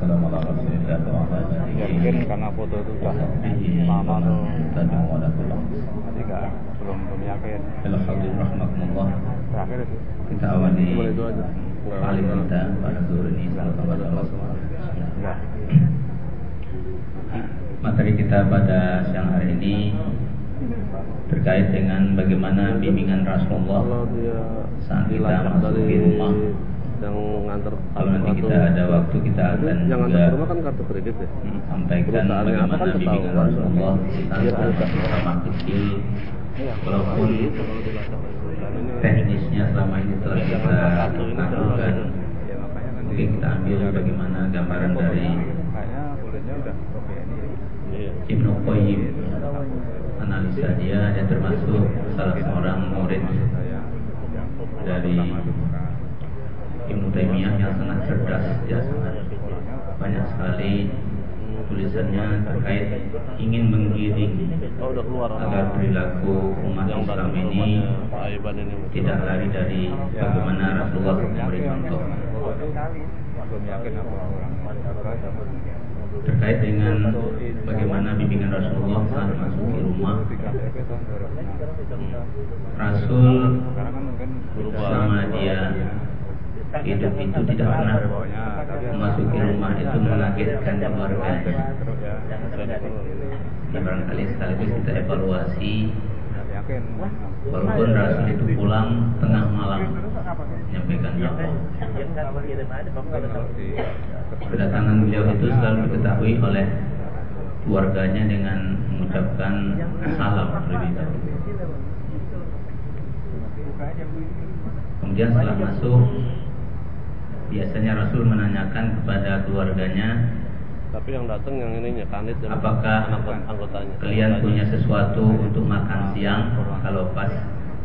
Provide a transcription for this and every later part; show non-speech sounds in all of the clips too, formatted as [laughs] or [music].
Alihi Yakin karena foto itu sudah lama tuh. Jadi nggak belum belum yakin. Terakhir itu. Kita awali Cuma itu aja. kali kita pada zuhur ini kepada Allah. Materi kita pada siang hari ini terkait dengan bagaimana bimbingan Rasulullah saat kita di rumah. Yang nganter Kalau nanti kita ada waktu kita akan yang nganter juga ke rumah kan kartu kredit ya. sampaikan Perusahaannya apa bagaimana kan bimbingan ketahuan. Rasulullah kita ada. sama kecil Iya. walaupun ini teknisnya selama ini telah kita lakukan Ya mungkin kita ambil bagaimana gambaran dari kayaknya bolehnya udah oke ini. Iya. Ibnu Qayyim analisa dia dia termasuk salah seorang murid dari Ibnu Taimiyah yang sangat cerdas dia sangat sekali tulisannya terkait ingin menggiring agar perilaku umat Islam ke ini tidak lari dari bagaimana Rasulullah memberi contoh. Terkait dengan bagaimana bimbingan Rasulullah saat masuk di rumah. Rasul sekarang kan dia hidup itu tidak pernah memasuki rumah itu mengagetkan keluarganya ya barangkali sekaligus kita evaluasi. Walaupun Rasul itu pulang tengah malam menyampaikan dakwah kedatangan beliau itu selalu diketahui oleh keluarganya dengan mengucapkan salam terlebih dahulu. Kemudian setelah masuk biasanya Rasul menanyakan kepada keluarganya tapi yang datang yang ininya kanit dan apakah anak anggotanya. kalian punya sesuatu untuk makan siang? kalau pas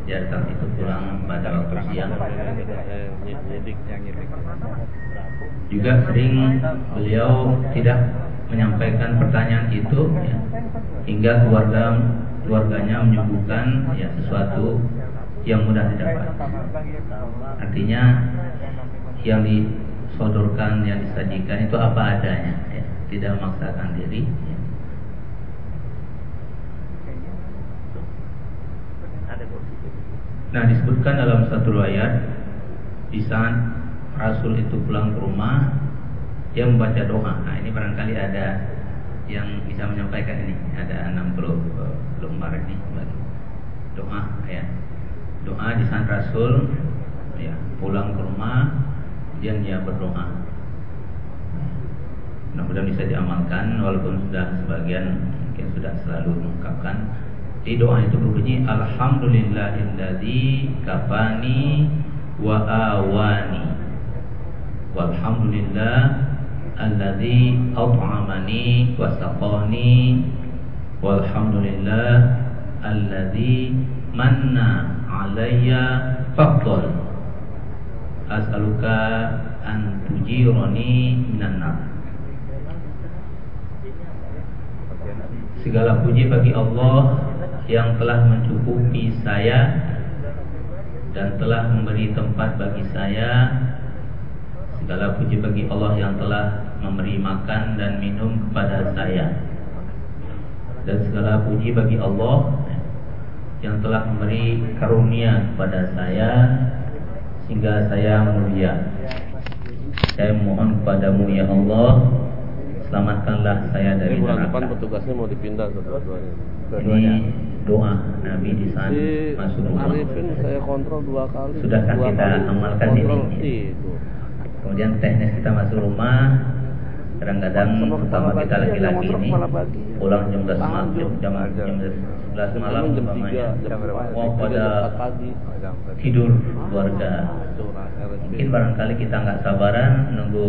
dia datang itu pulang pada waktu siang. Nyidik. Yang nyidik. Juga sering beliau tidak menyampaikan pertanyaan itu ya, hingga keluarga keluarganya menyuguhkan ya sesuatu yang mudah didapat. Artinya yang disodorkan yang disajikan itu apa adanya ya, tidak memaksakan diri ya. Nah disebutkan dalam satu ayat di saat Rasul itu pulang ke rumah dia membaca doa. Nah ini barangkali ada yang bisa menyampaikan ini. Ada 60 lembar ini doa ya. Doa di saat Rasul ya pulang ke rumah kemudian dia berdoa. Mudah-mudahan bisa diamalkan walaupun sudah sebagian mungkin sudah selalu mengungkapkan. Di doa itu berbunyi Alhamdulillahilladzi kafani wa awani. Walhamdulillah alladzi at'amani wa saqani. Walhamdulillah alladzi manna alayya faqdal As'aluka an tujirani minan Segala puji bagi Allah yang telah mencukupi saya dan telah memberi tempat bagi saya. Segala puji bagi Allah yang telah memberi makan dan minum kepada saya. Dan segala puji bagi Allah yang telah memberi karunia kepada saya sehingga saya mulia. Saya mohon kepadamu ya Allah selamatkanlah saya dari Ini bulan depan neraka. petugasnya mau dipindah ke dua-duanya. Ini doa Nabi di saat Di masuk rumah. Arifin saya kontrol dua kali. Sudahkah dua kita kali amalkan kontrol ini? Itu. Kemudian teknis kita masuk rumah, kadang-kadang Sama kita laki-laki ini pagi. pulang jam 11 malam, jam, jam 11 malam umpamanya. 3, jam berapa? Jam pada 4 pagi. tidur keluarga. Mungkin barangkali kita nggak sabaran nunggu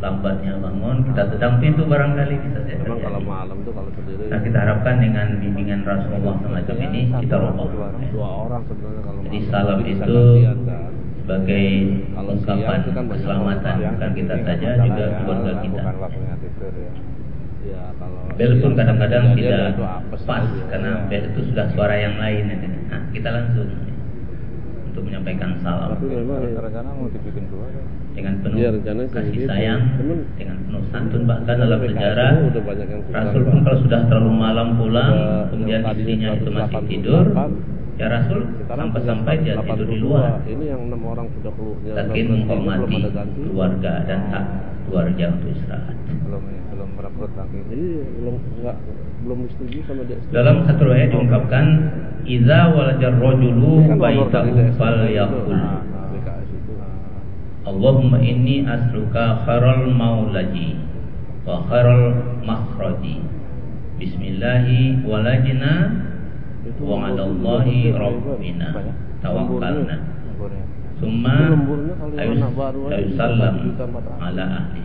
lambatnya bangun, kita sedang pintu barangkali bisa Memang terjadi. kalau malam tuh kalau sendiri. Nah kita harapkan dengan bimbingan Rasulullah semacam ini kita rubah. dua, dua orang sebenarnya kalau Jadi salam itu. Sebagai Kalau ungkapan kan keselamatan orang. bukan kita saja juga ya, keluarga kita. Ya. Ya kalau Bel pun kadang-kadang tidak pas karena Ya. bel itu sudah suara yang lain. Nah, kita langsung untuk menyampaikan salam Tapi memang rencana mau dibikin dua dengan penuh Iya, kasih sayang, Cuman- dengan penuh santun bahkan dalam sejarah Rasul pun kalau sudah terlalu malam pulang kemudian istrinya itu masih tidur ya Rasul sampai-sampai dia tidur di luar. Ini yang enam orang sudah keluar. Saking menghormati keluarga dan hak keluarga untuk istirahat. Belum belum merekrut lagi. Iya belum enggak belum disetujui sama dia. Dalam satu ayat diungkapkan iza walajar rojulu baitahu itu. Allahumma inni asluka kharal maulaji wa kharal makhraji. Bismillahi walajna wa alallahi rabbina tawakkalna. Summa ayusallam ala ahli.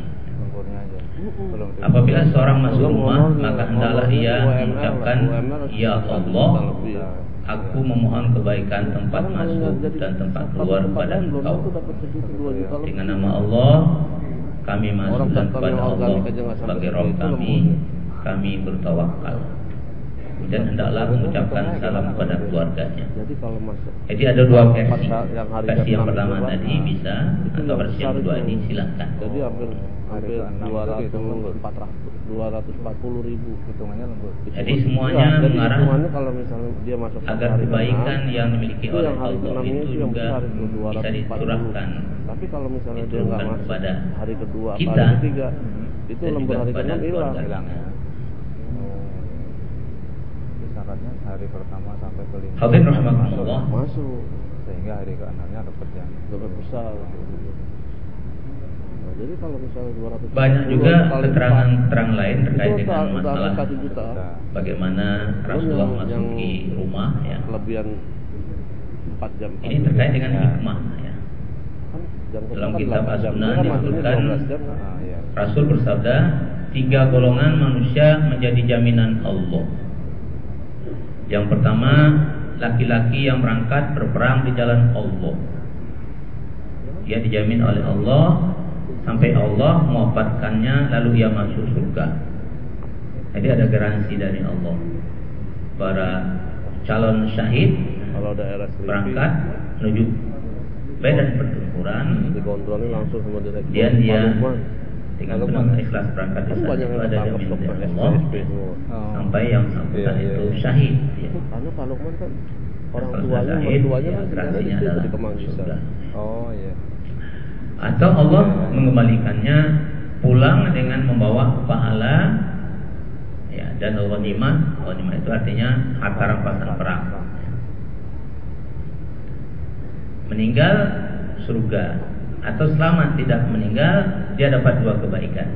Apabila seorang masuk rumah maka hendaklah ia mengucapkan Ya Allah Aku memohon kebaikan tempat masuk dan tempat keluar kepada engkau Dengan nama Allah Kami masuk dan kepada Allah Sebagai Rob kami. Kami bertawakal Kemudian hendaklah mengucapkan salam kepada keluarganya. Jadi kalau masuk Jadi ada dua versi. Versi yang ke-6 pertama itu, tadi bisa Atau versi yang kedua ini silahkan jadi hampir hampir dua ratus empat ratus dua ratus empat puluh ribu hitungannya lembur Jadi semuanya jadi mengarah hitungannya kalau misalnya dia masuk ke agar hari kebaikan ke-6, yang dimiliki itu oleh Allah ke-6 itu juga itu bisa 240. diturahkan tapi kalau misalnya dia nggak masuk kepada hari kedua hari ketiga itu dan lembur hari kepada ke-6 hilang syaratnya hari pertama sampai ke lima Hadirin rahimakumullah. masuk sehingga hari ke-6 nya dapat yang dapat besar Nah, jadi kalau misalnya 200 Banyak juga keterangan-keterangan lain terkait itu dengan masalah satu juta bagaimana Rasulullah masuki rumah ya. kelebihan 4 jam Ini terkait dengan Ya. hikmah ya. kan Dalam kan kitab 8 jam. As-Sunnah kan disebutkan 12 jam kan? ah, iya. Rasul bersabda, tiga golongan manusia menjadi jaminan Allah. Yang pertama, laki-laki yang berangkat berperang di jalan Allah. Dia dijamin oleh Allah sampai Allah mewafatkannya lalu ia masuk surga. Jadi ada garansi dari Allah. Para calon syahid kalau daerah berangkat menuju medan pertempuran dikontrolnya langsung sama direktur Kemudian dia Penuh Lukman. ikhlas berangkat di sana itu yang ada dari SP Allah Oh. sampai yang sambutan Iya, iya, itu iya. syahid ya. karena Pak Lukman kan orang tuanya mertuanya ya, kan situ adalah surga. oh iya atau Allah mengembalikannya pulang dengan membawa pahala ya dan ghanimah ghanimah itu artinya harta rampasan perang meninggal surga atau selamat tidak meninggal dia dapat dua kebaikan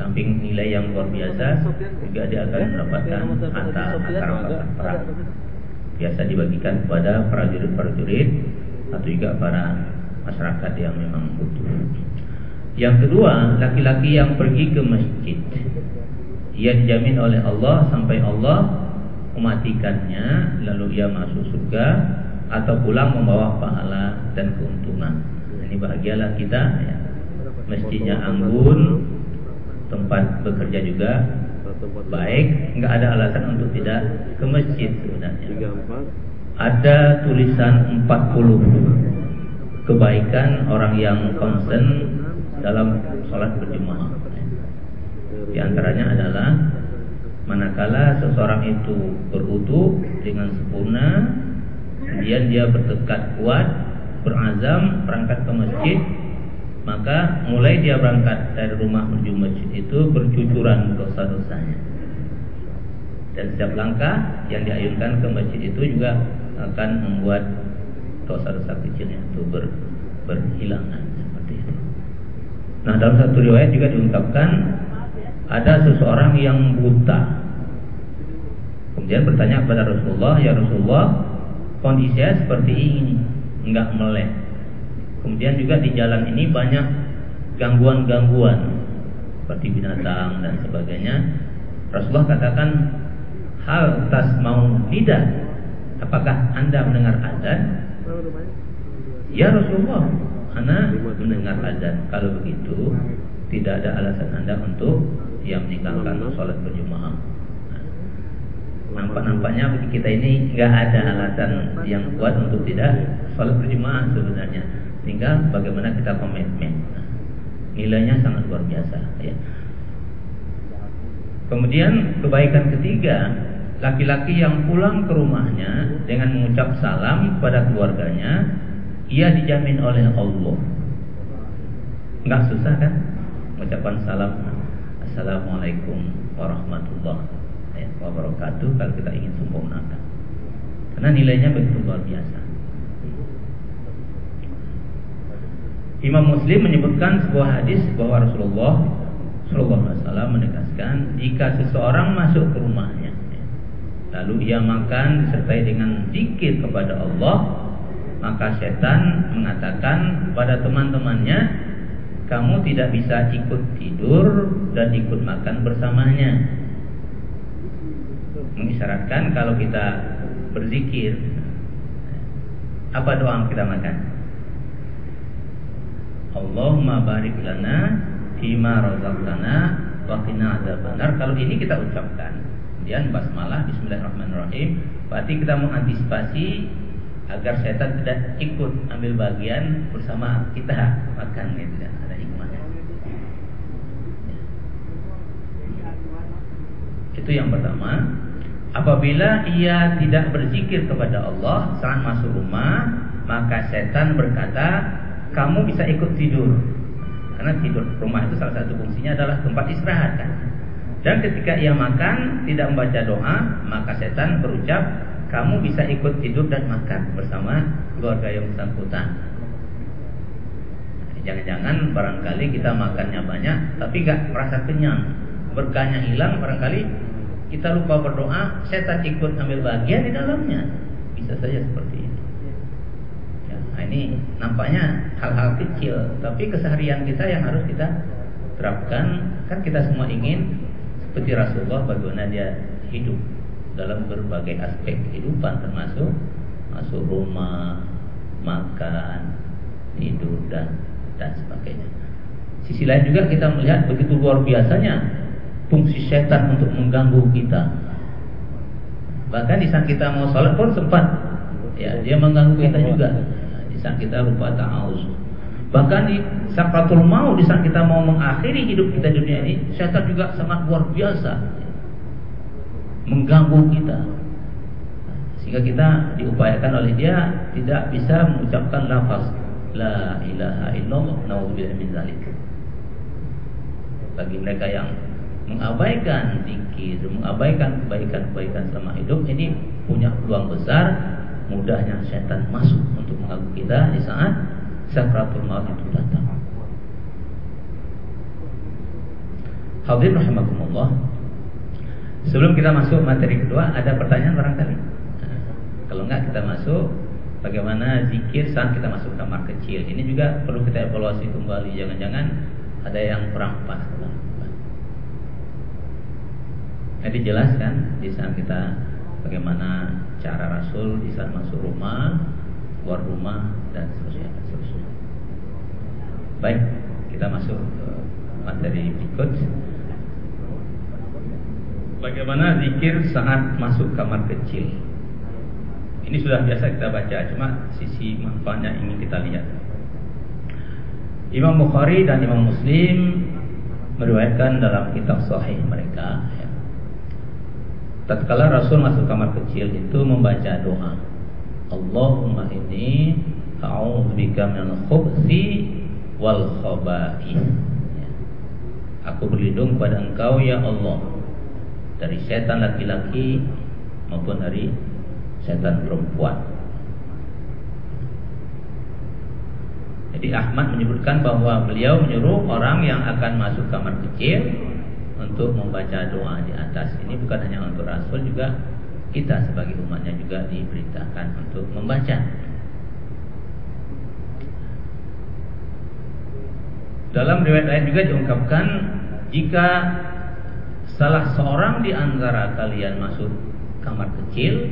samping nilai yang luar biasa juga dia akan mendapatkan harta harta perang biasa dibagikan kepada prajurit-prajurit atau juga para masyarakat yang memang butuh. Yang kedua, laki-laki yang pergi ke masjid. Ia dijamin oleh Allah sampai Allah mematikannya lalu ia masuk surga atau pulang membawa pahala dan keuntungan. Ini bahagialah kita ya. Masjidnya anggun, tempat bekerja juga baik, nggak ada alasan untuk tidak ke masjid sebenarnya. Ada tulisan 40 kebaikan orang yang concern dalam sholat berjemaah. Di antaranya adalah manakala seseorang itu berutu dengan sempurna, kemudian dia bertekad kuat, berazam berangkat ke masjid, maka mulai dia berangkat dari rumah menuju masjid itu bercucuran dosa-dosanya. Dan setiap langkah yang diayunkan ke masjid itu juga akan membuat dosa-dosa kecilnya itu ber, berhilangan seperti itu. Nah dalam satu riwayat juga diungkapkan ada seseorang yang buta. Kemudian bertanya kepada Rasulullah, ya Rasulullah, kondisi saya seperti ini, enggak melek. Kemudian juga di jalan ini banyak gangguan-gangguan seperti binatang dan sebagainya. Rasulullah katakan, hal tas mau tidak, apakah anda mendengar azan? Ya Rasulullah, Anda mendengar azan. Kalau begitu, tidak ada alasan anda untuk yang meninggalkan sholat berjamaah. Nampak-nampaknya kita ini nggak ada alasan yang kuat untuk tidak sholat berjamaah sebenarnya. Tinggal bagaimana kita komitmen. nilainya sangat luar biasa ya. Kemudian kebaikan ketiga, laki-laki yang pulang ke rumahnya dengan mengucap salam kepada keluarganya, ia dijamin oleh Allah. Enggak susah kan? Mengucapkan salam Assalamualaikum warahmatullahi wabarakatuh kalau kita ingin sempurnakan. Karena nilainya begitu luar biasa. Imam Muslim menyebutkan sebuah hadis bahwa Rasulullah Shallallahu Alaihi Wasallam menegaskan jika seseorang masuk ke rumahnya, lalu ia makan disertai dengan zikir kepada Allah, maka setan mengatakan kepada teman-temannya, kamu tidak bisa ikut tidur dan ikut makan bersamanya. Mengisyaratkan kalau kita berzikir, apa doa yang kita makan? Allahumma barik lana fima razaqtana wa qina adzabannar. Kalau ini kita ucapkan, kemudian basmalah bismillahirrahmanirrahim, berarti kita mengantisipasi agar setan tidak ikut ambil bagian bersama kita makan gitu kan ada hikmahnya. Itu yang pertama. Apabila ia tidak berzikir kepada Allah saat masuk rumah, maka setan berkata, kamu bisa ikut tidur. Karena tidur rumah itu salah satu fungsinya adalah tempat istirahat kan. Dan ketika ia makan tidak membaca doa, maka setan berucap, kamu bisa ikut tidur dan makan bersama keluarga yang bersangkutan. Jangan-jangan barangkali kita makannya banyak, tapi gak merasa kenyang, berkahnya hilang, barangkali kita lupa berdoa, setan ikut ambil bagian di dalamnya. Bisa saja seperti itu. Nah ini nampaknya hal-hal kecil, tapi keseharian kita yang harus kita terapkan. Kan kita semua ingin seperti Rasulullah bagaimana dia hidup dalam berbagai aspek kehidupan termasuk masuk rumah, makan, tidur dan dan sebagainya. Sisi lain juga kita melihat begitu luar biasanya fungsi setan untuk mengganggu kita. Bahkan di saat kita mau sholat pun sempat ya dia mengganggu kita juga saat kita lupa ta'awuz. Bahkan di sakratul maut di saat kita mau mengakhiri hidup kita di dunia ini, setan juga sangat luar biasa mengganggu kita. Sehingga kita diupayakan oleh dia tidak bisa mengucapkan lafaz la ilaha illallah naudzubillah min zalik. Bagi mereka yang mengabaikan zikir, mengabaikan kebaikan-kebaikan selama hidup ini punya peluang besar mudahnya setan masuk untuk mengganggu kita di saat sakratul maut itu datang. Hadirin rahimakumullah. Sebelum kita masuk materi kedua, ada pertanyaan barangkali? Kalau enggak kita masuk bagaimana zikir saat kita masuk kamar kecil. Ini juga perlu kita evaluasi kembali. Jangan-jangan ada yang kurang pas. Jadi jelas kan di saat kita bagaimana cara Rasul di saat masuk rumah, keluar rumah dan seterusnya, dan seterusnya. Baik, kita masuk ke materi berikut. Bagaimana zikir saat masuk kamar kecil? Ini sudah biasa kita baca, cuma sisi manfaatnya ingin kita lihat. Imam Bukhari dan Imam Muslim meriwayatkan dalam kitab sahih mereka tatkala Rasul masuk kamar kecil itu membaca doa Allahumma inni a'udzubika minal khubthi wal khaba'ith ya. Aku berlindung pada engkau ya Allah dari setan laki-laki maupun dari setan perempuan. Jadi Ahmad menyebutkan bahwa beliau menyuruh orang yang akan masuk kamar kecil untuk membaca doa di atas ini bukan hanya untuk Rasul juga kita sebagai umatnya juga diberitakan untuk membaca. Dalam riwayat lain juga diungkapkan jika salah seorang di antara kalian masuk kamar kecil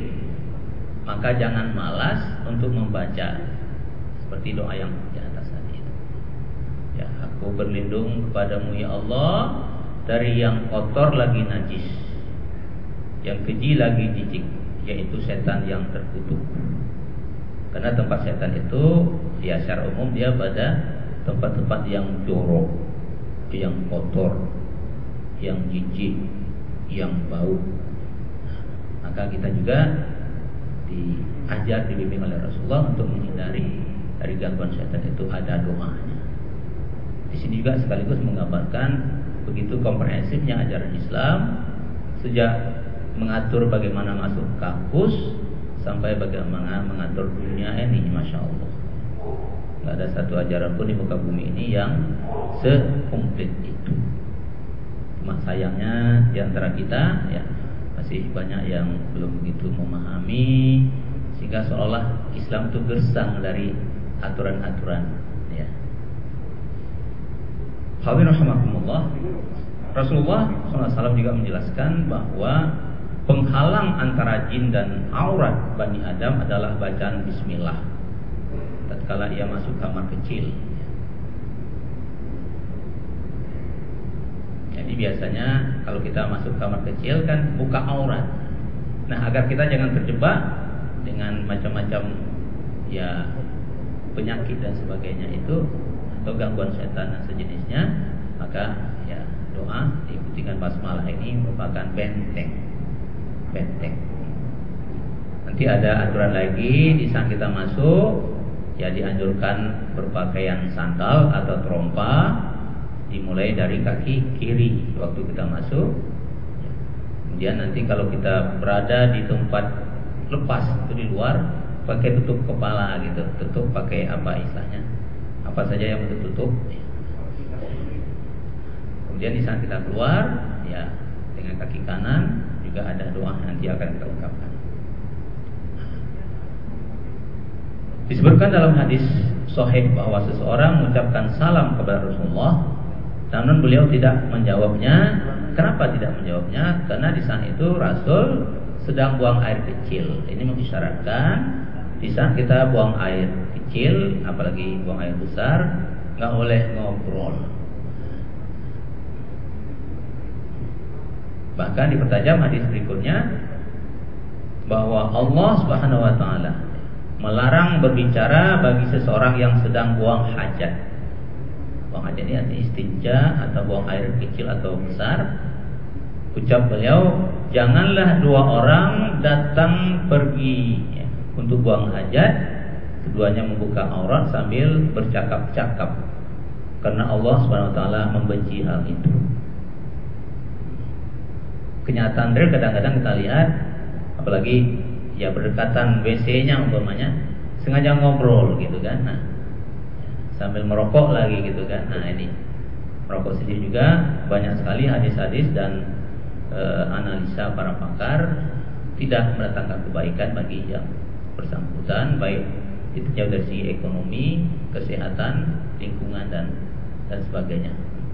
maka jangan malas untuk membaca seperti doa yang di atas tadi. Ya, aku berlindung kepadamu ya Allah dari yang kotor lagi najis yang keji lagi jijik yaitu setan yang terkutuk karena tempat setan itu ya secara umum dia pada tempat-tempat yang jorok yang kotor, yang jijik, yang bau. Maka kita juga diajar dibimbing oleh Rasulullah untuk menghindari dari gangguan setan itu ada doanya. Di sini juga sekaligus menggambarkan begitu komprehensifnya ajaran Islam sejak mengatur bagaimana masuk kampus sampai bagaimana mengatur dunia ini, masya Allah. Gak ada satu ajaran pun di muka bumi ini yang sekomplit itu. Cuma sayangnya di antara kita ya masih banyak yang belum begitu memahami sehingga seolah Islam itu gersang dari aturan-aturan Hadirin rahimakumullah. Rasulullah SAW juga menjelaskan bahwa penghalang antara jin dan aurat Bani Adam adalah bacaan bismillah tatkala ia masuk kamar kecil. Jadi biasanya kalau kita masuk kamar kecil kan buka aurat. Nah, agar kita jangan terjebak dengan macam-macam ya penyakit dan sebagainya itu atau gangguan setan dan sejenisnya, maka ya doa diikuti dengan basmalah ini merupakan benteng. Benteng. Nanti ada aturan lagi di saat kita masuk ya dianjurkan berpakaian sandal atau trompa dimulai dari kaki kiri waktu kita masuk kemudian nanti kalau kita berada di tempat lepas itu di luar pakai tutup kepala gitu tutup pakai apa istilahnya apa saja yang tutup kemudian di saat kita keluar ya dengan kaki kanan juga ada doa nanti akan kita ungkapkan Disebutkan dalam hadis sahih bahwa seseorang mengucapkan salam kepada Rasulullah namun beliau tidak menjawabnya. Kenapa tidak menjawabnya? Karena di saat itu Rasul sedang buang air kecil. Ini mengisyaratkan di saat kita buang air kecil, apalagi buang air besar, nggak boleh ngobrol. Bahkan dipertajam hadis berikutnya bahwa Allah Subhanahu wa taala melarang berbicara bagi seseorang yang sedang buang hajat. Buang hajat ini artinya istinja atau buang air kecil atau besar. Ucap beliau, janganlah dua orang datang pergi untuk buang hajat, keduanya membuka aurat sambil bercakap-cakap. Karena Allah Subhanahu wa taala membenci hal itu. Kenyataan real kadang-kadang kita lihat apalagi ya berdekatan WC-nya umpamanya sengaja ngobrol gitu kan nah sambil merokok lagi gitu kan nah ini merokok sendiri juga banyak sekali hadis-hadis dan e, analisa para pakar tidak mendatangkan kebaikan bagi yang bersangkutan baik itu jauh dari segi ekonomi, kesehatan, lingkungan dan dan sebagainya.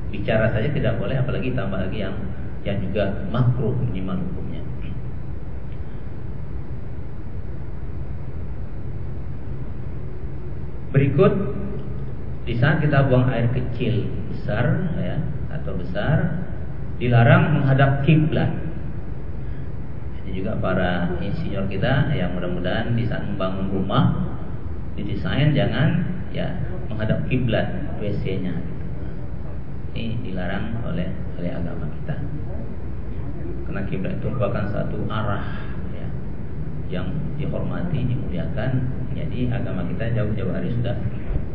Bicara saja tidak boleh apalagi tambah lagi yang yang juga makruh minimal hukum. Berikut di saat kita buang air kecil besar ya atau besar dilarang menghadap kiblat. Ini juga para insinyur kita yang mudah-mudahan di saat membangun rumah didesain jangan ya menghadap kiblat WC-nya. Ini dilarang oleh oleh agama kita. Karena kiblat itu merupakan satu arah ya, yang dihormati, dimuliakan jadi agama kita jauh-jauh hari sudah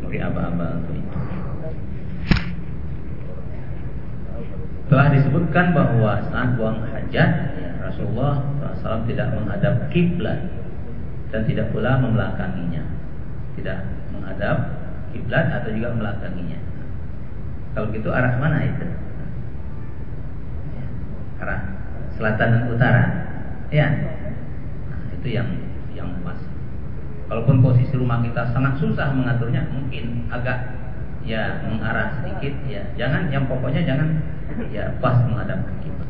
memberi aba-aba untuk itu. Telah disebutkan bahwa saat buang hajat ya, Rasulullah SAW tidak menghadap kiblat dan tidak pula membelakanginya. Tidak menghadap kiblat atau juga membelakanginya. Kalau gitu arah mana itu? Arah selatan dan utara. Ya. Nah, itu yang Walaupun posisi rumah kita sangat susah mengaturnya, mungkin agak ya mengarah sedikit ya. Jangan yang pokoknya jangan ya pas menghadap ke kita.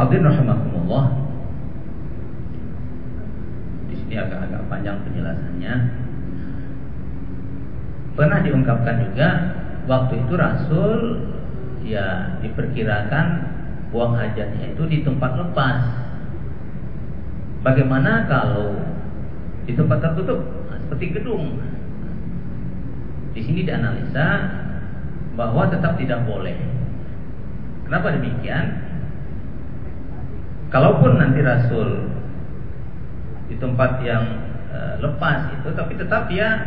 Hadirin rahimakumullah. Di sini agak-agak panjang penjelasannya. Pernah diungkapkan juga waktu itu Rasul ya diperkirakan buang hajatnya itu di tempat lepas Bagaimana kalau di tempat tertutup nah, seperti gedung? Di sini dianalisa bahwa tetap tidak boleh. Kenapa demikian? Kalaupun nanti Rasul di tempat yang e, lepas itu, tapi tetap dia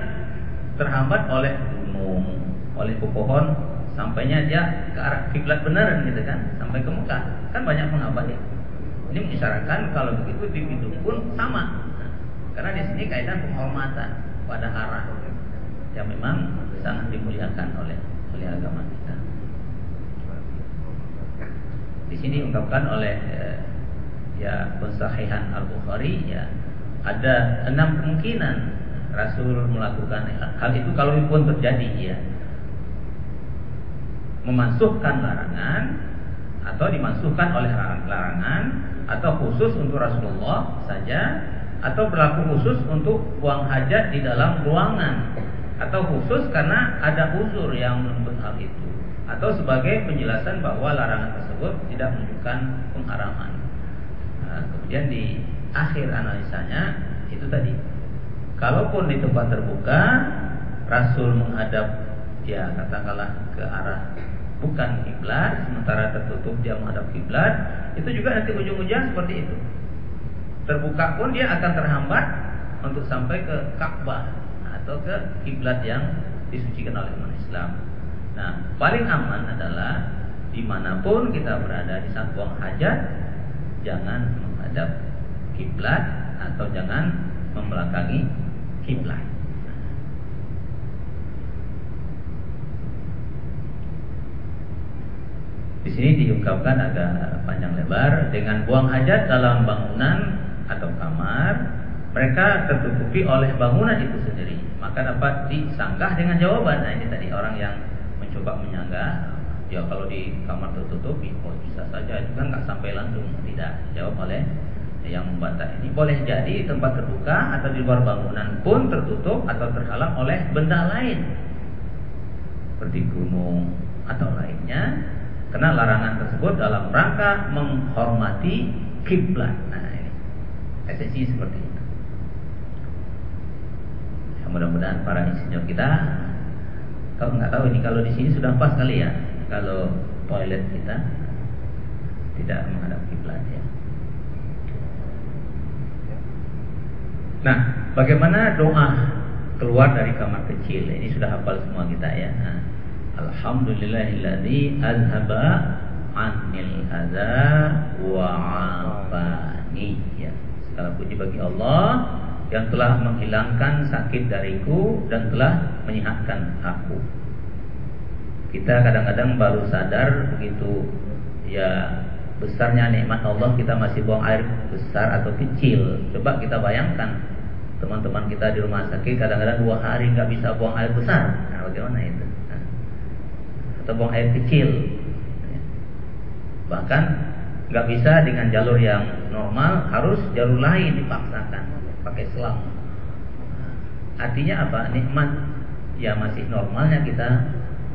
terhambat oleh gunung, oleh pohon, sampainya dia ke arah kiblat benar gitu kan, sampai ke Mekah. Kan banyak penghambat ya. Ini mengisyaratkan kalau begitu di pintu pun sama. Karena di sini kaitan penghormatan pada arah yang memang sangat dimuliakan oleh oleh agama kita. Di sini diungkapkan oleh eh, ya pensahihan Al Bukhari ya ada enam kemungkinan Rasul melakukan hal itu kalau pun terjadi ya memasukkan larangan atau dimasukkan oleh larangan atau khusus untuk Rasulullah saja atau berlaku khusus untuk buang hajat di dalam ruangan atau khusus karena ada uzur yang menuntut hal itu atau sebagai penjelasan bahwa larangan tersebut tidak menunjukkan pengharaman. Nah, kemudian di akhir analisanya itu tadi, kalaupun di tempat terbuka Rasul menghadap ya katakanlah ke arah bukan kiblat sementara tertutup dia menghadap kiblat itu juga nanti ujung-ujung seperti itu terbuka pun dia akan terhambat untuk sampai ke Ka'bah atau ke kiblat yang disucikan oleh umat Islam. Nah, paling aman adalah di mana pun kita berada di saat buang hajat, jangan menghadap kiblat atau jangan membelakangi kiblat. Di sini diungkapkan agak panjang lebar dengan buang hajat dalam bangunan atau kamar, mereka tertutupi oleh bangunan itu sendiri. Maka dapat disanggah dengan jawaban. Nah ini tadi orang yang mencoba menyanggah, ya kalau di kamar tertutup, ya, oh, bisa saja. Itu kan nggak sampai langsung tidak jawab oleh yang membantah ini. Boleh jadi tempat terbuka atau di luar bangunan pun tertutup atau terhalang oleh benda lain. Seperti gunung atau lainnya. Karena larangan tersebut dalam rangka menghormati kiblat. Nah, ini esensi seperti itu. Ya, mudah-mudahan para insinyur kita kalau nggak tahu ini kalau di sini sudah pas kali ya kalau toilet kita tidak menghadap kiblat ya. Nah, bagaimana doa keluar dari kamar kecil? Ini sudah hafal semua kita ya. Nah, Alhamdulillahilladzi azhaba anil adza wa afani. Ya. Segala puji bagi Allah yang telah menghilangkan sakit dariku dan telah menyehatkan aku. Kita kadang-kadang baru sadar begitu ya besarnya nikmat Allah kita masih buang air besar atau kecil. Coba kita bayangkan teman-teman kita di rumah sakit kadang-kadang dua hari nggak bisa buang air besar. Nah, bagaimana itu? atau buang air kecil. Bahkan nggak bisa dengan jalur yang normal, harus jalur lain dipaksakan pakai selang. Artinya apa? Nikmat ya masih normalnya kita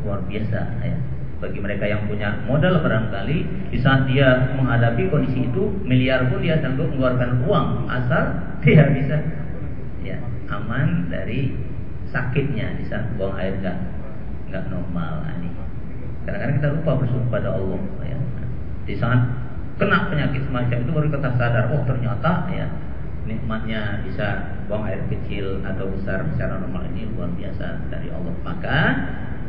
luar biasa ya. Bagi mereka yang punya modal barangkali di saat dia menghadapi kondisi itu miliar pun dia sanggup mengeluarkan uang asal [laughs] dia bisa ya aman dari sakitnya di saat buang air nggak nggak normal nah, ini Kadang-kadang kita lupa bersyukur pada Allah. Ya. Di saat kena penyakit semacam itu baru kita sadar, oh ternyata ya nikmatnya bisa buang air kecil atau besar secara normal ini luar biasa dari Allah. Maka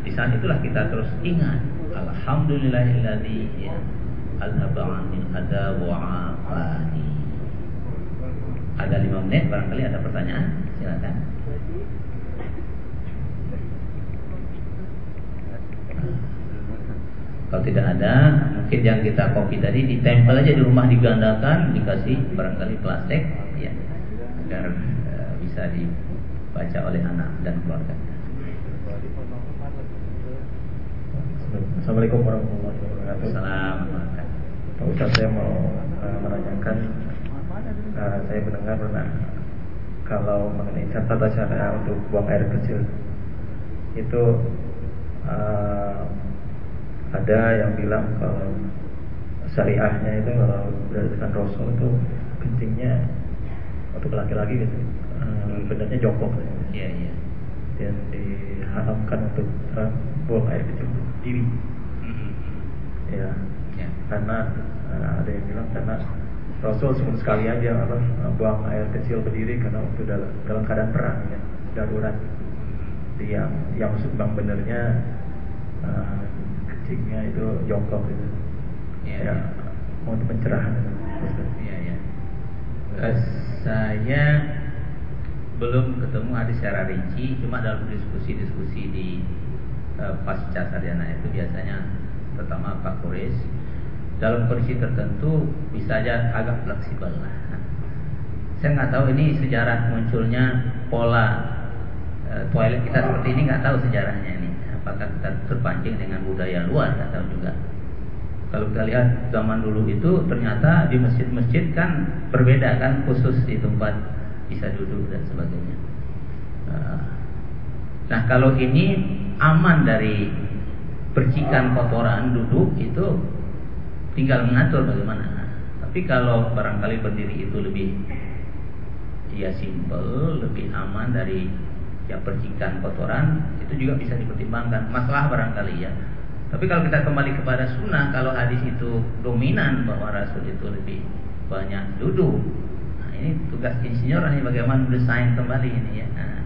di saat itulah kita terus ingat, Alhamdulillahilladzi ya, azhaba anil ada wa afani. Ada lima menit barangkali ada pertanyaan, silakan. Kalau tidak ada, mungkin yang kita kopi tadi ditempel aja di rumah digandakan, dikasih barangkali plastik, ya, agar uh, bisa dibaca oleh anak dan keluarga. Assalamualaikum warahmatullahi wabarakatuh. Assalamualaikum. Pak Ustaz saya mau uh, menanyakan, uh, saya mendengar pernah kalau mengenai tata cara untuk buang air kecil itu uh, ada yang bilang kalau syariahnya itu kalau berdasarkan Rasul itu kencingnya untuk laki-laki gitu uh, benernya jongkok Iya, iya. dan diharamkan untuk uh, buang air kecil diri Mm-mm. ya Ya. karena uh, ada yang bilang karena Rasul sebelum sekali aja apa uh, buang air kecil berdiri karena waktu dalam, dalam keadaan perang ya darurat Jadi yang yang sumbang benernya uh, kecilnya itu jongkok gitu ya iya. mau untuk pencerahan Iya, iya. Eh, saya belum ketemu hadis secara rinci, cuma dalam diskusi-diskusi di eh, pasca sarjana itu biasanya terutama Pak Kuris dalam kondisi tertentu bisa aja agak fleksibel lah. Saya nggak tahu ini sejarah munculnya pola eh, toilet kita seperti ini nggak tahu sejarahnya ini. Apakah kita terpancing dengan budaya luar nggak tahu juga. Kalau kita lihat zaman dulu itu ternyata di masjid-masjid kan berbeda kan khusus di tempat bisa duduk dan sebagainya. Uh, Nah kalau ini aman dari percikan kotoran duduk itu tinggal mengatur bagaimana. Tapi kalau barangkali berdiri itu lebih ya simple, lebih aman dari ya percikan kotoran itu juga bisa dipertimbangkan. Masalah barangkali ya. Tapi kalau kita kembali kepada sunnah, kalau hadis itu dominan bahwa Rasul itu lebih banyak duduk. Nah, ini tugas insinyur ini bagaimana mendesain kembali ini ya. Nah,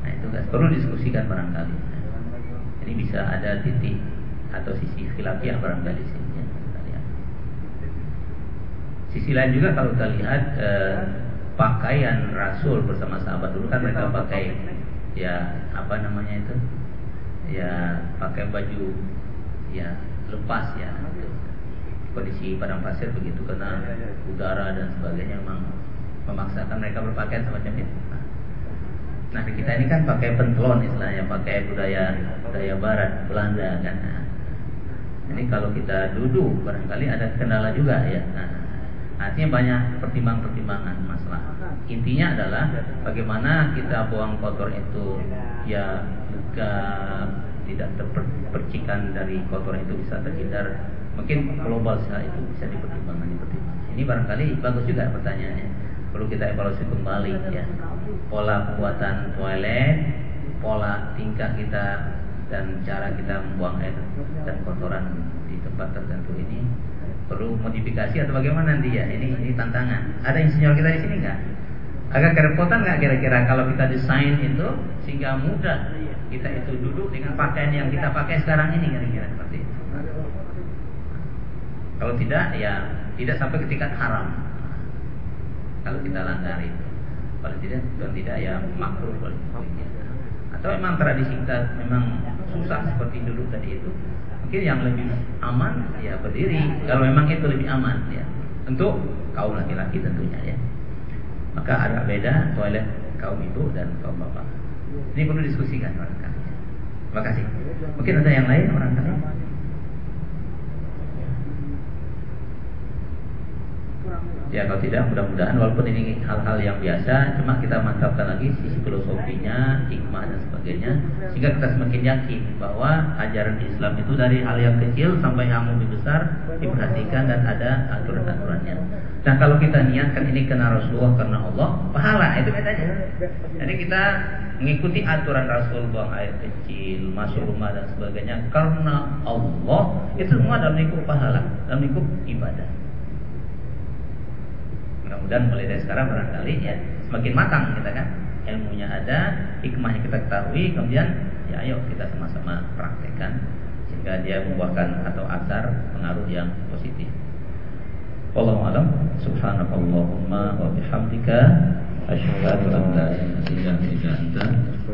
nah itu tugas perlu diskusikan barangkali. Nah, ini bisa ada titik atau sisi khilafiah barangkali di sini. ya. Sisi lain juga kalau kita lihat eh, pakaian Rasul bersama sahabat dulu kan mereka pakai ya apa namanya itu ya pakai baju ya lepas ya gitu. kondisi padang pasir begitu kena udara dan sebagainya memang memaksakan mereka berpakaian semacam itu nah di kita ini kan pakai pentelon istilahnya pakai budaya budaya barat Belanda kan? Ini kalau kita duduk barangkali ada kendala juga ya. Nah, artinya banyak pertimbangan-pertimbangan masalah intinya adalah bagaimana kita buang kotor itu ya tegap tidak terpercikan dari kotoran itu bisa terhindar. Mungkin global saja itu bisa dipertimbangkan dipertimbangkan. Ini barangkali bagus juga pertanyaannya. Perlu kita evaluasi kembali ya. Pola pembuatan toilet pola tingkah kita dan cara kita membuang air dan kotoran di tempat tertentu ini perlu modifikasi atau bagaimana nanti ya ini ini tantangan ada insinyur kita di sini nggak agak kerepotan nggak kira-kira kalau kita desain itu sehingga mudah kita itu duduk dengan pakaian yang kita pakai sekarang ini kira-kira seperti itu. Kalau tidak ya tidak sampai ke tingkat haram. Kalau kita langgar itu. Kalau tidak kalau tidak ya makruh kalau Atau memang tradisi kita memang susah seperti duduk tadi itu. Mungkin yang lebih aman ya berdiri. Kalau memang itu lebih aman ya. Untuk kaum laki-laki tentunya ya. Maka ada beda toilet kaum ibu dan kaum bapak. Ini perlu diskusikan barangkali. Terima kasih. Mungkin ada yang lain barangkali. Ya kalau tidak mudah-mudahan walaupun ini hal-hal yang biasa Cuma kita mantapkan lagi sisi filosofinya, hikmah dan sebagainya Sehingga kita semakin yakin bahwa ajaran Islam itu dari hal yang kecil sampai yang lebih besar Diperhatikan dan ada aturan-aturannya. Nah kalau kita niatkan ini karena Rasulullah, karena Allah Pahala itu bedanya. Jadi kita mengikuti aturan Rasul buang air kecil, masuk rumah dan sebagainya Karena Allah itu semua dalam lingkup pahala, dalam lingkup ibadah mudah-mudahan mulai dari sekarang barangkali ya semakin matang kita kan. Ilmunya ada hikmahnya kita ketahui kemudian ya ayo kita sama-sama praktekkan sehingga dia membuahkan atau asar pengaruh yang positif. Wallahu alam. Subhanakallahumma wa bihamdika asyhadu an la ilaha illa anta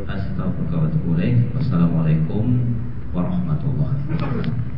astaghfiruka wa atubu ilaik. Wassalamualaikum warahmatullahi wabarakatuh